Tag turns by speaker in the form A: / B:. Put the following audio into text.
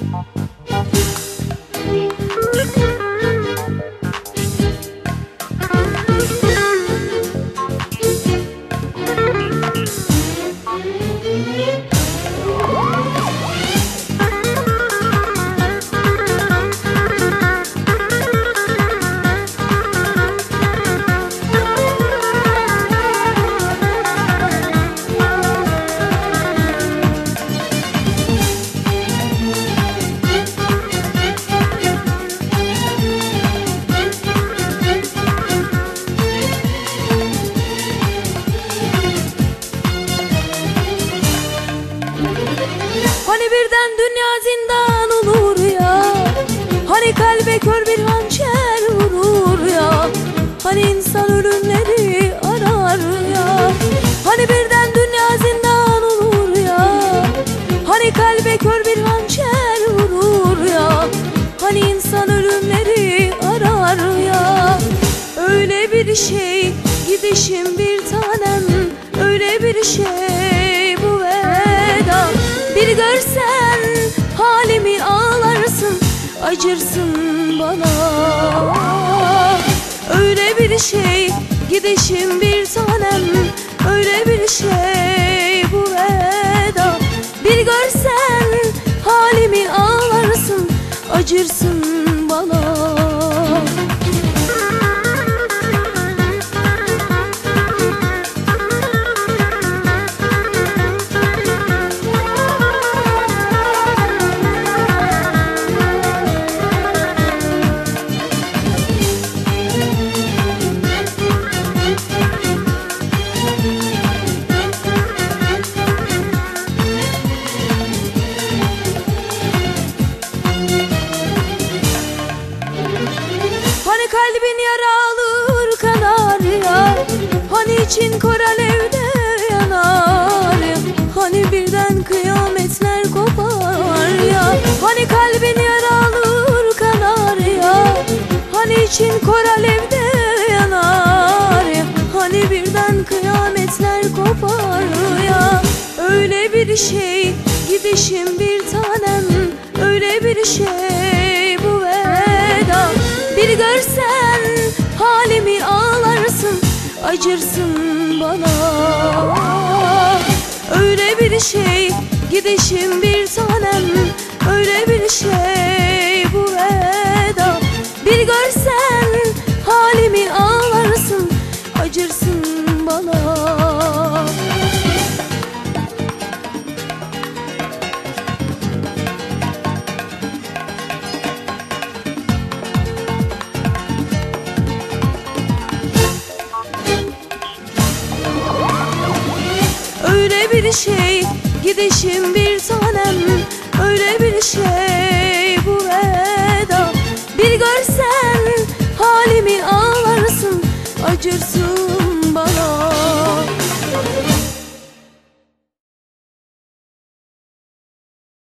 A: Hani birden dünya zindan olur ya. Hani kalbe kör bir hançer vurur ya. Hani insan ölümleri arar ya. Hani birden dünya zindan olur ya. Hani kalbe kör bir hançer vurur ya. Hani insan ölümleri arar ya. Öyle bir şey gidişim bir tanem. Öyle bir şey bu veda. Bir görsen Acırsın bana. Öyle bir şey gidişim bir tanem. Öyle bir şey bu veda. Bir görsen halimi ağlarsın Acırsın Hani kalbin yaralı kanar ya. Hani için kor alevde yanar ya. Hani birden kıyametler kopar ya. Hani kalbin yaralı kanar ya. Hani için kor alevde yanar ya. Hani birden kıyametler kopar ya. Öyle bir şey gidişim bir tanem. Öyle bir şey Bir görsen halimi ağlarsın Acırsın bana. Öyle bir şey gidişim bir tanem bir şey gidişim bir tanem. Öyle bir şey bu veda. Bir görsen halimi ağlarsın Acırsın